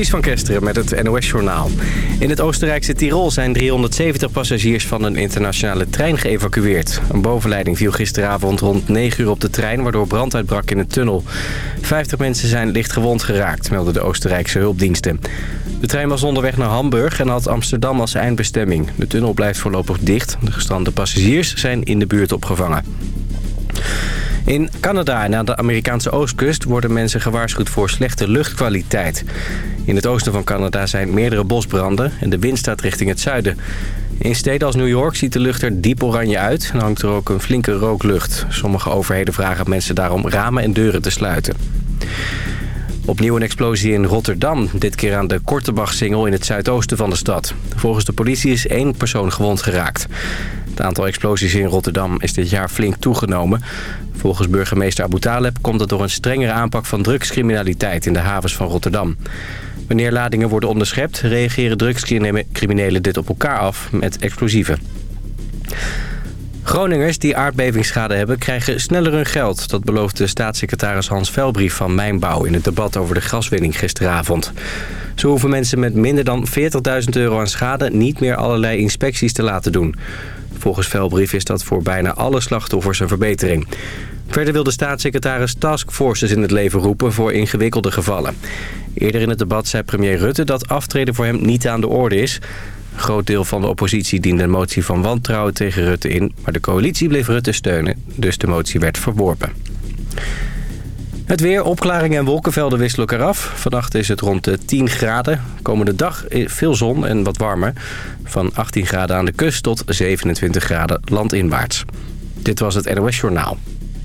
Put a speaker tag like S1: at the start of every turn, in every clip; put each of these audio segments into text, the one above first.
S1: Ties van Kesteren met het NOS-journaal. In het Oostenrijkse Tirol zijn 370 passagiers van een internationale trein geëvacueerd. Een bovenleiding viel gisteravond rond 9 uur op de trein... waardoor brand uitbrak in een tunnel. 50 mensen zijn licht gewond geraakt, melden de Oostenrijkse hulpdiensten. De trein was onderweg naar Hamburg en had Amsterdam als eindbestemming. De tunnel blijft voorlopig dicht. De gestrande passagiers zijn in de buurt opgevangen. In Canada en aan de Amerikaanse oostkust worden mensen gewaarschuwd voor slechte luchtkwaliteit. In het oosten van Canada zijn meerdere bosbranden en de wind staat richting het zuiden. In steden als New York ziet de lucht er diep oranje uit en hangt er ook een flinke rooklucht. Sommige overheden vragen mensen daarom ramen en deuren te sluiten. Opnieuw een explosie in Rotterdam, dit keer aan de Kortebach-singel in het zuidoosten van de stad. Volgens de politie is één persoon gewond geraakt. Het aantal explosies in Rotterdam is dit jaar flink toegenomen. Volgens burgemeester Abu Taleb komt het door een strengere aanpak van drugscriminaliteit in de havens van Rotterdam. Wanneer ladingen worden onderschept, reageren drugscriminelen dit op elkaar af met explosieven. Groningers die aardbevingsschade hebben krijgen sneller hun geld. Dat beloofde staatssecretaris Hans Velbrief van Mijnbouw in het debat over de gaswinning gisteravond. Zo hoeven mensen met minder dan 40.000 euro aan schade niet meer allerlei inspecties te laten doen. Volgens Velbrief is dat voor bijna alle slachtoffers een verbetering. Verder wil de staatssecretaris taskforces in het leven roepen voor ingewikkelde gevallen. Eerder in het debat zei premier Rutte dat aftreden voor hem niet aan de orde is. Groot deel van de oppositie diende een motie van wantrouwen tegen Rutte in... maar de coalitie bleef Rutte steunen, dus de motie werd verworpen. Het weer, opklaringen en wolkenvelden wisselen elkaar af. Vannacht is het rond de 10 graden. Komende dag veel zon en wat warmer. Van 18 graden aan de kust tot 27 graden landinwaarts. Dit was het NOS Journaal.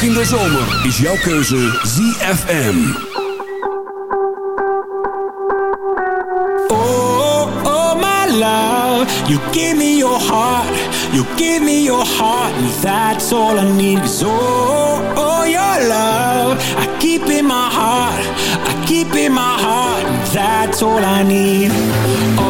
S2: ook in de zomer
S3: is jouw keuze ZFM.
S4: Oh, oh my love, you give me your heart, you give me your heart, and that's all I need. Is oh, oh your love, I keep in my heart, I keep in my heart, and that's all I need. Oh,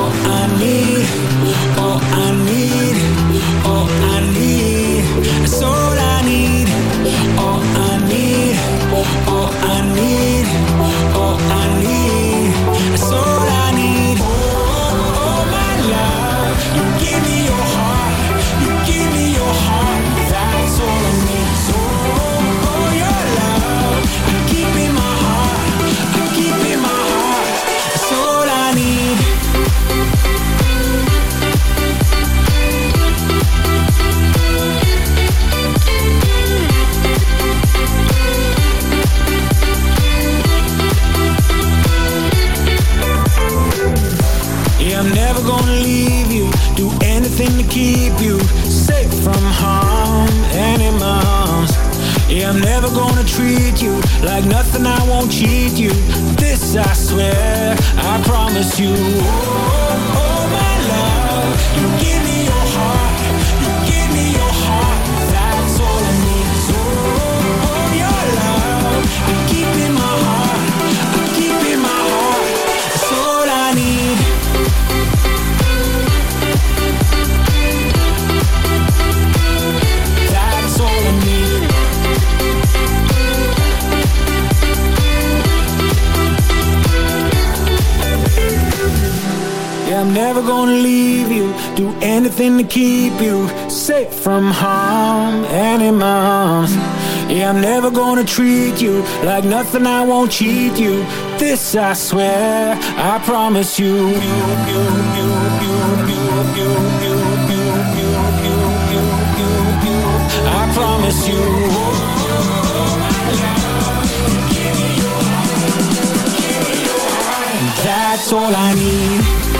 S4: never gonna treat you like nothing. I won't cheat you. This I swear, I promise you. Oh, oh, oh my love, you give me your heart. gonna leave you. Do anything to keep you Safe from harm. Any in Yeah, I'm never gonna treat you Like nothing, I won't cheat you. This I swear, I promise you You, you, you, you, you, you, you, you. I promise you. That's all I need.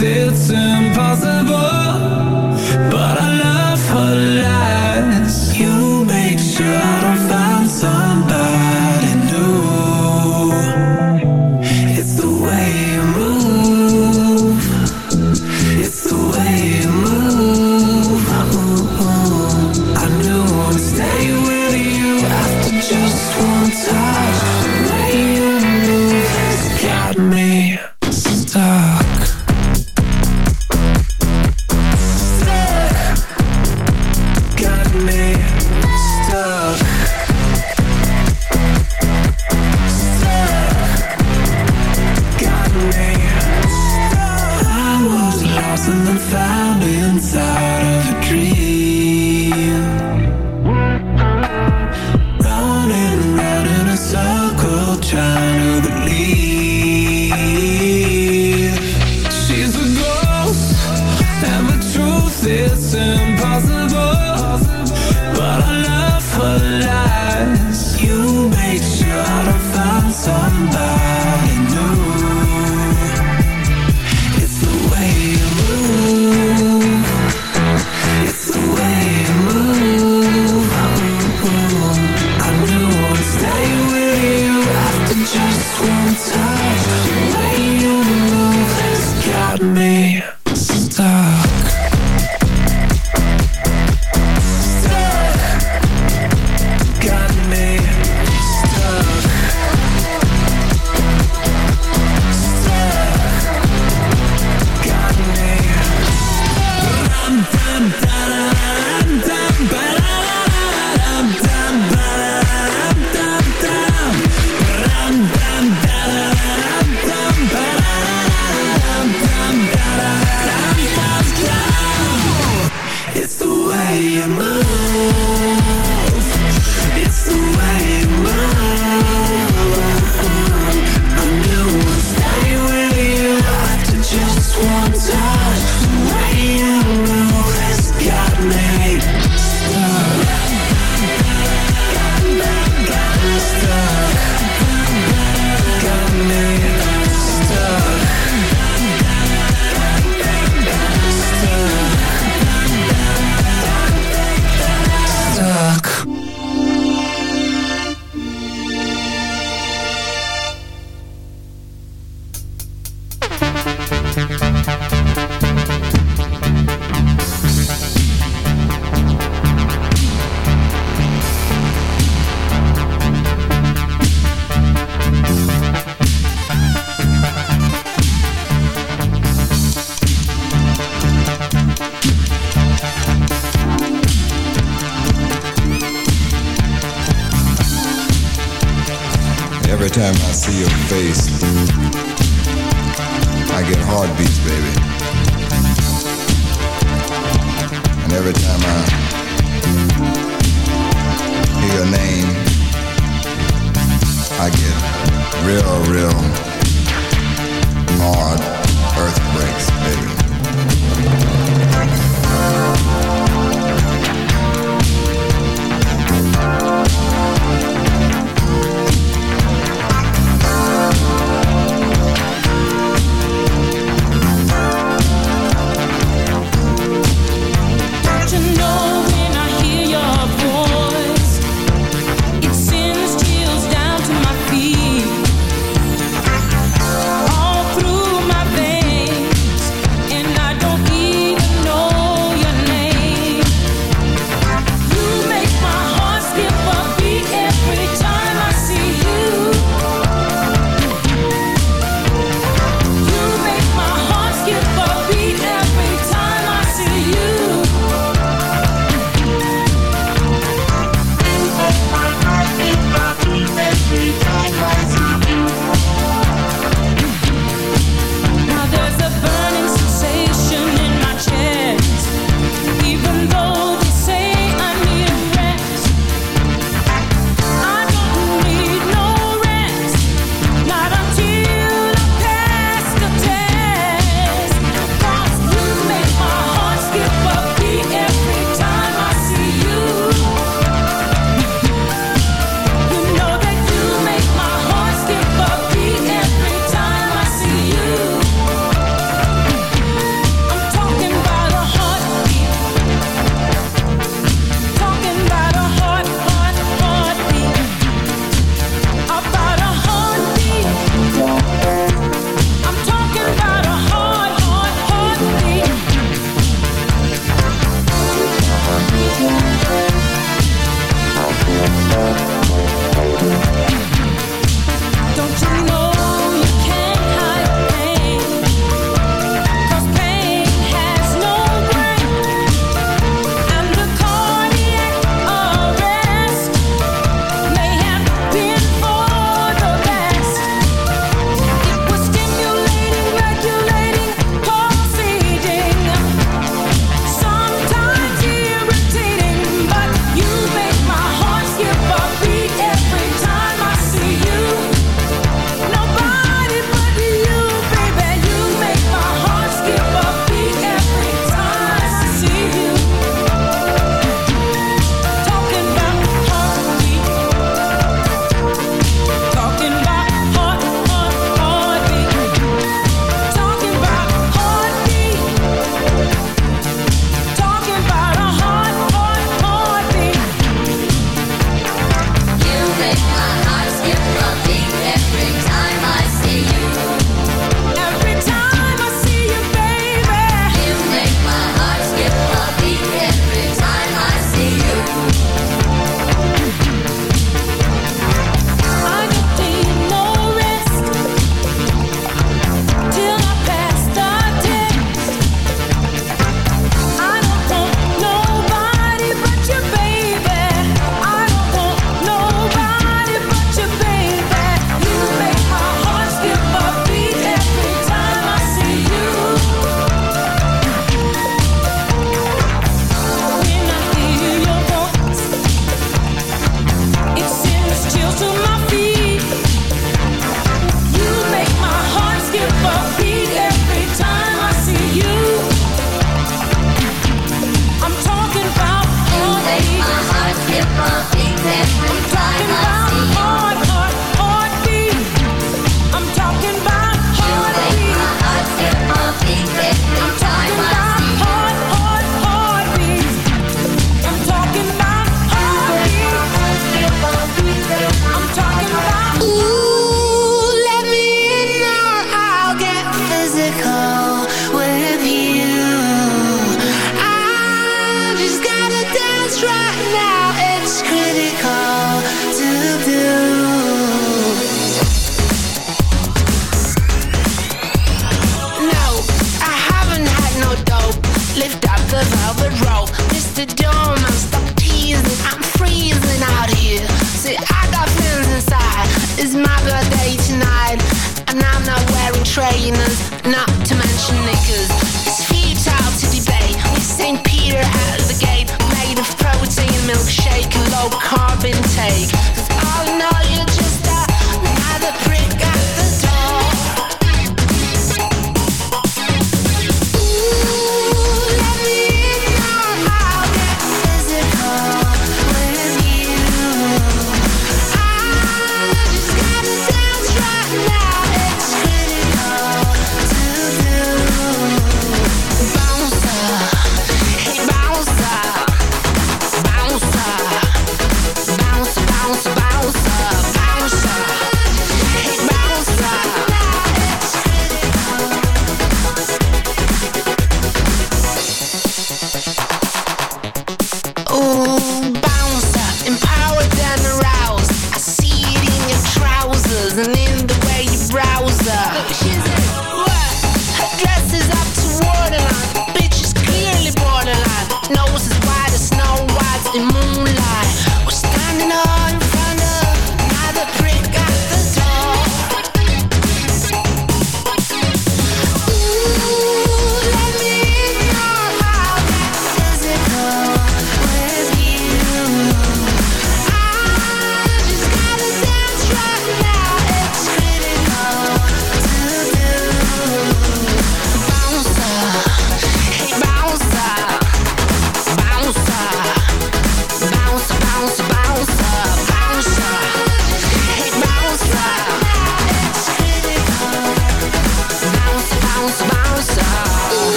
S5: It's impossible.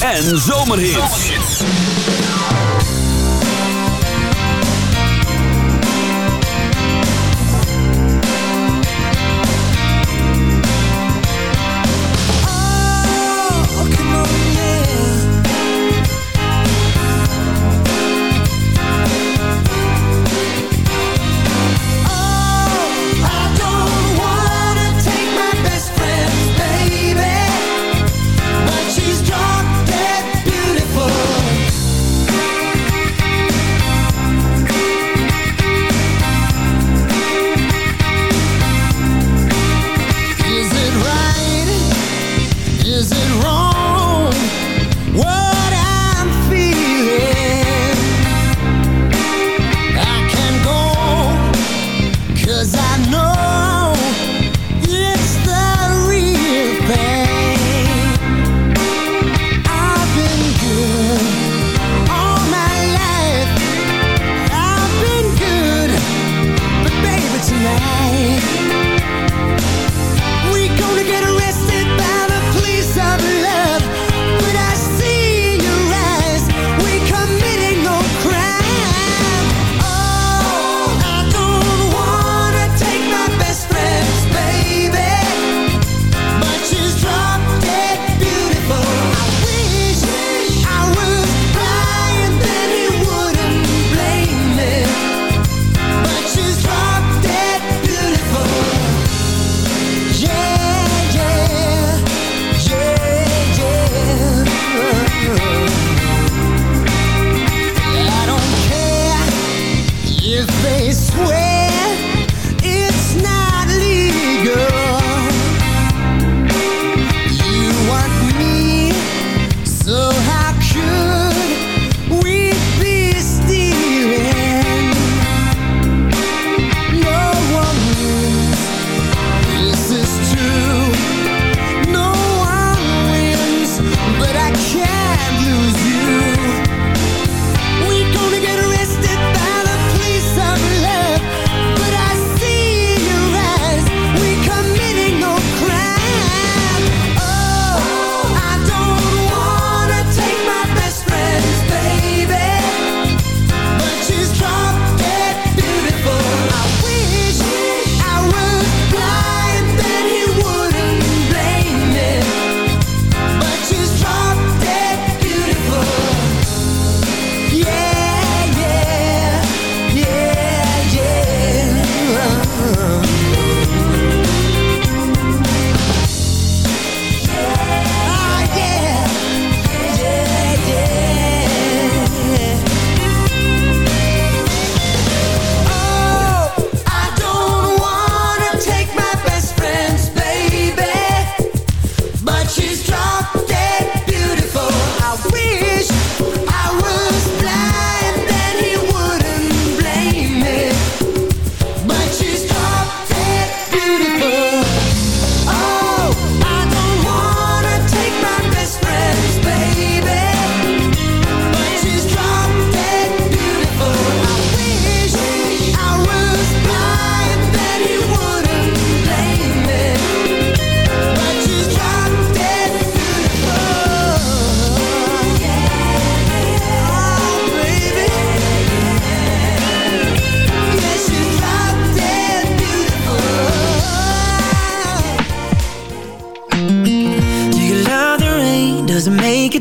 S6: En zomerhits.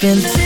S7: been